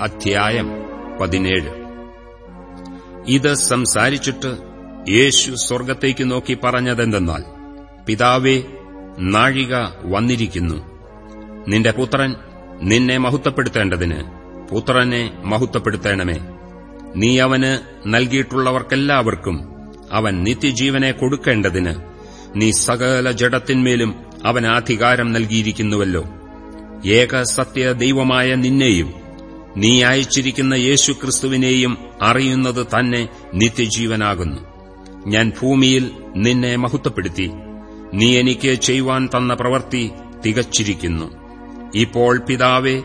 അധ്യായം പതിനേഴ്. ഇത് സംസാരിച്ചിട്ട് യേശു സ്വർഗത്തേക്ക് നോക്കി പറഞ്ഞതെന്തെന്നാൽ പിതാവേ നാഴിക വന്നിരിക്കുന്നു. നിന്റെ പുത്രൻ നിന്നെ മഹത്വപ്പെടുത്തേണ്ടതിന് പുത്രനെ മഹത്വപ്പെടുത്തേണമേ. നീ അവന് നൽകിയിട്ടുള്ളവർക്കെല്ലാവർക്കും അവൻ നിത്യജീവനെ കൊടുക്കേണ്ടതിന് നീ സകല ജഡത്തിന്മേലും അവന് അധികാരം നൽകിയിരിക്കുന്നുവല്ലോ. ഏക സത്യ ദൈവമായ നിന്നെയും നീ അയച്ചിരിക്കുന്ന യേശുക്രിസ്തുവിനെയും അറിയുന്നത് തന്നെ നിത്യജീവനാകുന്നു. ഞാൻ ഭൂമിയിൽ നിന്നെ മഹത്വപ്പെടുത്തി. നീ എനിക്ക് ചെയ്യുവാൻ തന്ന പ്രവൃത്തി തികച്ചിരിക്കുന്നു. ഇപ്പോൾ പിതാവെ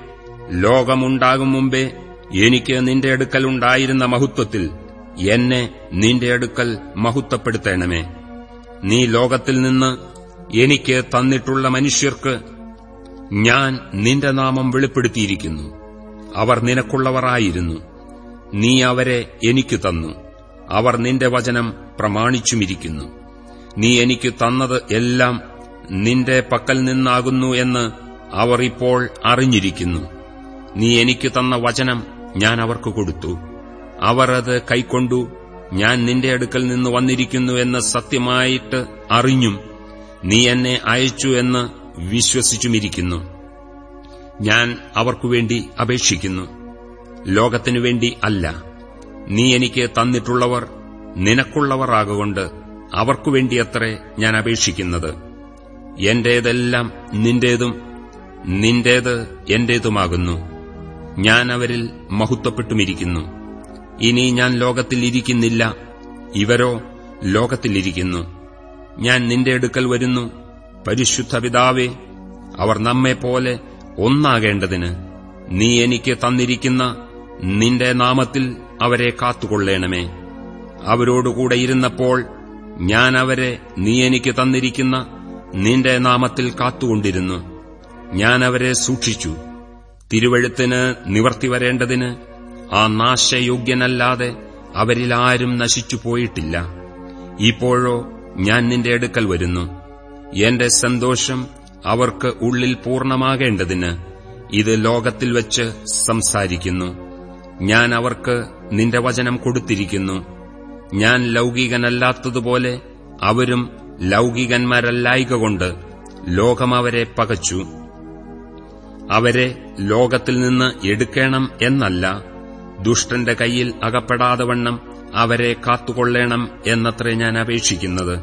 ലോകമുണ്ടാകും മുമ്പേ എനിക്ക് നിന്റെ അടുക്കൽ ഉണ്ടായിരുന്ന മഹത്വത്തിൽ എന്നെ നിന്റെ അടുക്കൽ മഹത്വപ്പെടുത്തേണമേ. നീ ലോകത്തിൽ നിന്ന് എനിക്ക് തന്നിട്ടുള്ള മനുഷ്യർക്ക് ഞാൻ നിന്റെ നാമം വെളിപ്പെടുത്തിയിരിക്കുന്നു. അവർ നിനക്കുള്ളവരായിരുന്നു. നീ അവരെ എനിക്ക് തന്നു. അവർ നിന്റെ വചനം പ്രമാണിച്ചുമിരിക്കുന്നു. നീ എനിക്ക് തന്നത് എല്ലാം നിന്റെ പക്കൽ നിന്നാകുന്നു എന്ന് അവർ ഇപ്പോൾ അറിഞ്ഞിരിക്കുന്നു. നീ എനിക്ക് തന്ന വചനം ഞാൻ അവർക്ക് കൊടുത്തു. അവർ അത് കൈക്കൊണ്ടു ഞാൻ നിന്റെ അടുക്കൽ നിന്ന് വന്നിരിക്കുന്നു എന്ന് സത്യമായിട്ട് അറിഞ്ഞും നീ എന്നെ അയച്ചു എന്ന് വിശ്വസിച്ചുമിരിക്കുന്നു. ഞാൻ അവർക്കുവേണ്ടി അപേക്ഷിക്കുന്നു. ലോകത്തിനു വേണ്ടി അല്ല. നീ എനിക്ക് തന്നിട്ടുള്ളവർ നിനക്കുള്ളവർ ആകൊണ്ട് അവർക്കുവേണ്ടിയത്രേ ഞാൻ അപേക്ഷിക്കുന്നത്. എന്റേതെല്ലാം നിന്റേതും നിന്റേത് എന്റേതുമാകുന്നു. ഞാൻ അവരിൽ മഹത്വപ്പെട്ടുമിരിക്കുന്നു. ഇനി ഞാൻ ലോകത്തിൽ ഇരിക്കുന്നില്ല. ഇവരോ ലോകത്തിലിരിക്കുന്നു ഞാൻ നിന്റെ അടുക്കൽ വരുന്നു. പരിശുദ്ധ പിതാവേ അവർ നമ്മെപ്പോലെ ഒന്നാകേണ്ടതിന് നീ എനിക്ക് തന്നിരിക്കുന്ന നിന്റെ നാമത്തിൽ അവരെ കാത്തുകൊള്ളേണമേ. അവരോടുകൂടെ ഇരുന്നപ്പോൾ ഞാൻ അവരെ നീ എനിക്ക് തന്നിരിക്കുന്ന നിന്റെ നാമത്തിൽ കാത്തുകൊണ്ടിരുന്നു. ഞാൻ അവരെ സൂക്ഷിച്ചു. തിരുവഴുത്തിന് നിവർത്തി വരേണ്ടതിന് ആ നാശയോഗ്യനല്ലാതെ അവരിലാരും നശിച്ചു പോയിട്ടില്ല. ഇപ്പോഴോ ഞാൻ നിന്റെ അടുക്കൽ വരുന്നു. എന്റെ സന്തോഷം അവർക്ക് ഉള്ളിൽ പൂർണമാകേണ്ടതിന് ഇത് ലോകത്തിൽ വച്ച് സംസാരിക്കുന്നു. ഞാൻ അവർക്ക് നിന്റെ വചനം കൊടുത്തിരിക്കുന്നു. ഞാൻ ലൗകികനല്ലാത്തതുപോലെ അവരും ലൗകികന്മാരല്ലായികൊണ്ട് ലോകം അവരെ പകച്ചു. അവരെ ലോകത്തിൽ നിന്ന് എടുക്കണം എന്നല്ല ദുഷ്ടന്റെ കയ്യിൽ അകപ്പെടാതെ വണ്ണം അവരെ കാത്തുകൊള്ളേണം എന്നത്രേ ഞാൻ അപേക്ഷിക്കുന്നത്.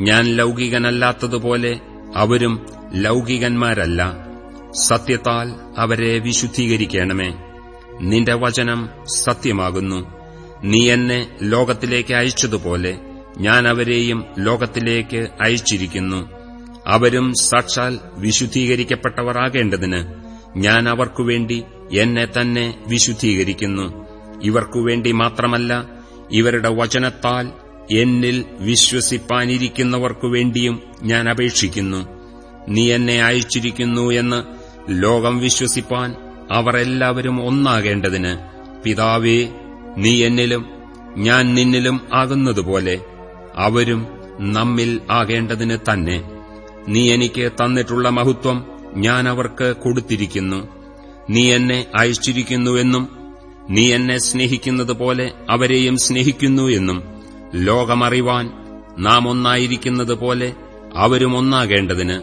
ഞാൻ ലൗകികനല്ലാത്തതുപോലെ അവരും ലൗകികന്മാരല്ല. സത്യത്താൽ അവരെ വിശുദ്ധീകരിക്കണമേ. നിന്റെ വചനം സത്യമാകുന്നു. നീ എന്നെ ലോകത്തിലേക്ക് അയച്ചതുപോലെ ഞാൻ അവരെയും ലോകത്തിലേക്ക് അയച്ചിരിക്കുന്നു. അവരും സാക്ഷാൽ വിശുദ്ധീകരിക്കപ്പെട്ടവരാകേണ്ടതിന് ഞാൻ അവർക്കുവേണ്ടി എന്നെ തന്നെ വിശുദ്ധീകരിക്കുന്നു. ഇവർക്കുവേണ്ടി മാത്രമല്ല ഇവരുടെ വചനത്താൽ എന്നിൽ വിശ്വസിപ്പാനിരിക്കുന്നവർക്കുവേണ്ടിയും ഞാൻ അപേക്ഷിക്കുന്നു. നീ എന്നെ അയച്ചിരിക്കുന്നു എന്ന് ലോകം വിശ്വസിപ്പാൻ അവർ എല്ലാവരും ഒന്നാകേണ്ടതിന് പിതാവേ നീ എന്നിലും ഞാൻ നിന്നിലും ആകുന്നതുപോലെ അവരും നമ്മിൽ ആകേണ്ടതിന് തന്നെ. നീ എനിക്ക് തന്നിട്ടുള്ള മഹത്വം ഞാൻ അവർക്ക് കൊടുത്തിരിക്കുന്നു. നീ എന്നെ അയച്ചിരിക്കുന്നുവെന്നും നീ എന്നെ സ്നേഹിക്കുന്നതുപോലെ അവരെയും സ്നേഹിക്കുന്നു എന്നും ലോകമറിവാൻ നാം ഒന്നായിരിക്കുന്നത് പോലെ അവരും ഒന്നാകേണ്ടതിന്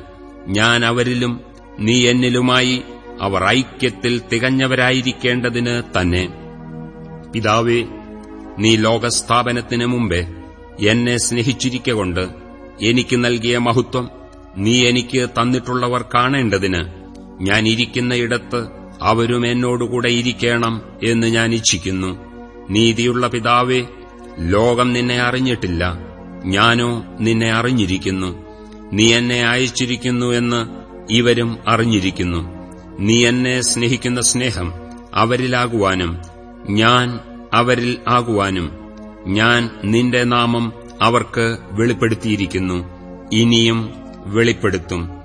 ഞാൻ അവരിലും നീ എന്നിലുമായി അവർ ഐക്യത്തിൽ തികഞ്ഞവരായിരിക്കേണ്ടതിന് തന്നെ. പിതാവേ നീ ലോകസ്ഥാപനത്തിന് മുമ്പേ എന്നെ സ്നേഹിച്ചിരിക്കൊണ്ട് എനിക്ക് നൽകിയ മഹത്വം നീ എനിക്ക് തന്നിട്ടുള്ളവർ കാണേണ്ടതിന് ഞാൻ ഇരിക്കുന്നയിടത്ത് അവരും എന്നോടുകൂടെ ഇരിക്കണം എന്ന് ഞാൻ ഇച്ഛിക്കുന്നു. നീതിയുള്ള പിതാവേ ലോകം നിന്നെ അറിഞ്ഞിട്ടില്ല. ഞാനോ നിന്നെ അറിഞ്ഞിരിക്കുന്നു. നീ എന്നെ അയച്ചിരിക്കുന്നു എന്ന് ഇവരും അറിഞ്ഞിരിക്കുന്നു. നീ എന്നെ സ്നേഹിക്കുന്ന സ്നേഹം അവരിലാകുവാനും ഞാൻ അവരിൽ ആകുവാനും ഞാൻ നിന്റെ നാമം അവർക്ക് വെളിപ്പെടുത്തിയിരിക്കുന്നു. ഇനിയും വെളിപ്പെടുത്തും.